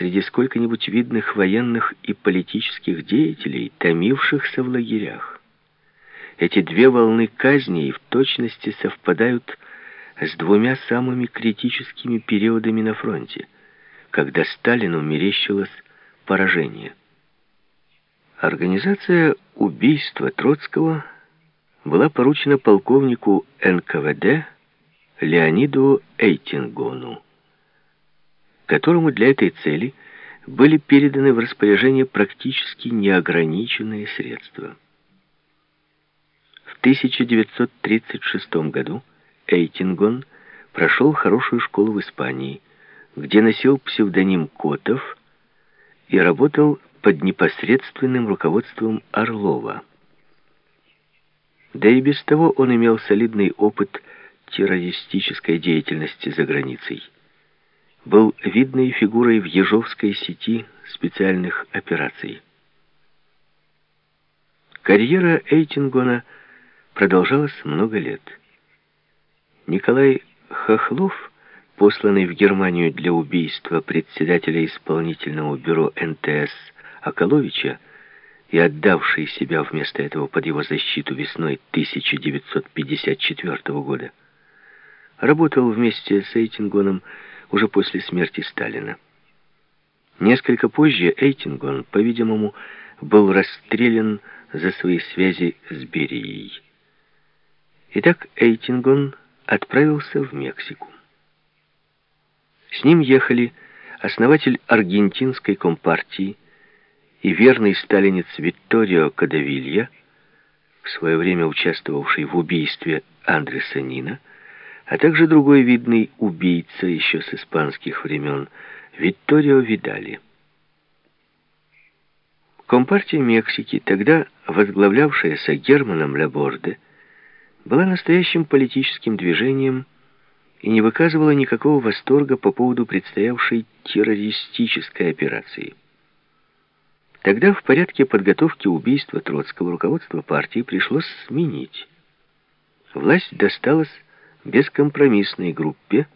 среди сколько-нибудь видных военных и политических деятелей, томившихся в лагерях. Эти две волны казней в точности совпадают с двумя самыми критическими периодами на фронте, когда Сталину мерещилось поражение. Организация убийства Троцкого была поручена полковнику НКВД Леониду Эйтингону, которому для этой цели были переданы в распоряжение практически неограниченные средства. В 1936 году Эйтингон прошел хорошую школу в Испании, где носил псевдоним Котов и работал под непосредственным руководством Орлова. Да и без того он имел солидный опыт террористической деятельности за границей. Был видной фигурой в Ежовской сети специальных операций. Карьера Эйтингона продолжалась много лет. Николай Хохлов, посланный в Германию для убийства председателя исполнительного бюро НТС Аколовича и отдавший себя вместо этого под его защиту весной 1954 года, работал вместе с Эйтингоном уже после смерти Сталина. Несколько позже Эйтингон, по-видимому, был расстрелян за свои связи с Берией. Итак, Эйтингон отправился в Мексику. С ним ехали основатель аргентинской компартии и верный сталинец Витторио Кадавилья, в свое время участвовавший в убийстве Андреса Нина, а также другой видный убийца еще с испанских времен, Витторио Видали. Компартия Мексики, тогда возглавлявшаяся Германом Лаборде, была настоящим политическим движением и не выказывала никакого восторга по поводу предстоявшей террористической операции. Тогда в порядке подготовки убийства Троцкого руководство партии пришлось сменить. Власть досталась бескомпромиссной группе,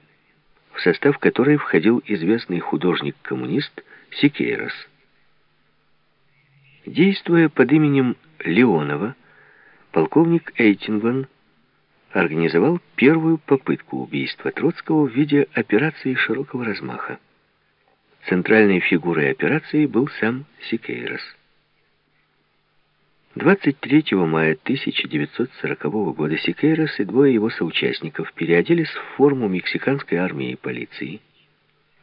в состав которой входил известный художник-коммунист Сикейрос. Действуя под именем Леонова, полковник Эйтингон организовал первую попытку убийства Троцкого в виде операции широкого размаха. Центральной фигурой операции был сам Сикейрос. 23 мая 1940 года Сикейрос и двое его соучастников переоделись в форму мексиканской армии и полиции,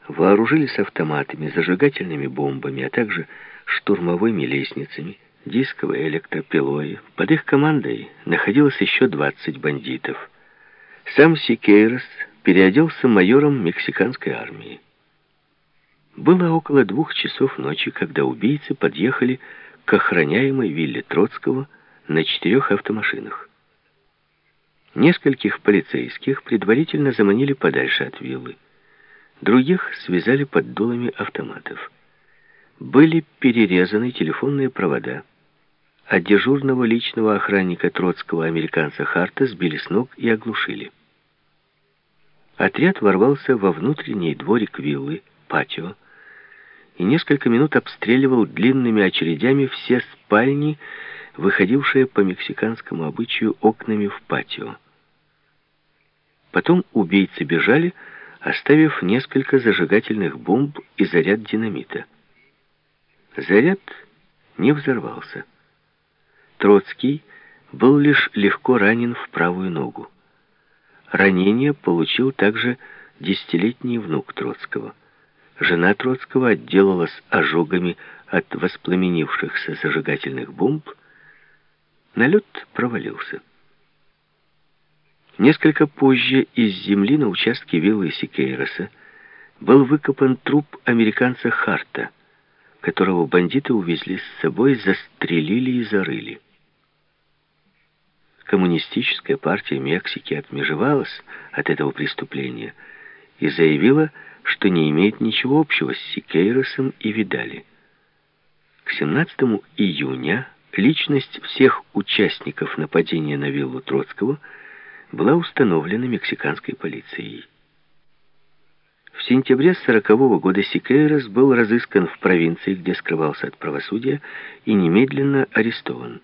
вооружились автоматами, зажигательными бомбами, а также штурмовыми лестницами, дисковой электропилой. Под их командой находилось еще 20 бандитов. Сам Сикейрос переоделся майором мексиканской армии. Было около двух часов ночи, когда убийцы подъехали к охраняемой вилле Троцкого на четырех автомашинах. Нескольких полицейских предварительно заманили подальше от виллы. Других связали под дулами автоматов. Были перерезаны телефонные провода, а дежурного личного охранника Троцкого американца Харта сбили с ног и оглушили. Отряд ворвался во внутренний дворик виллы, патио, и несколько минут обстреливал длинными очередями все спальни, выходившие по мексиканскому обычаю окнами в патио. Потом убийцы бежали, оставив несколько зажигательных бомб и заряд динамита. Заряд не взорвался. Троцкий был лишь легко ранен в правую ногу. Ранение получил также десятилетний внук Троцкого. Жена Троцкого отделалась ожогами от воспламенившихся зажигательных бомб. Налет провалился. Несколько позже из земли на участке виллы Сикейроса был выкопан труп американца Харта, которого бандиты увезли с собой, застрелили и зарыли. Коммунистическая партия Мексики отмежевалась от этого преступления и заявила, что не имеет ничего общего с Сикейросом и Видали. К 17 июня личность всех участников нападения на виллу Троцкого была установлена мексиканской полицией. В сентябре 40 -го года Сикейрос был разыскан в провинции, где скрывался от правосудия, и немедленно арестован.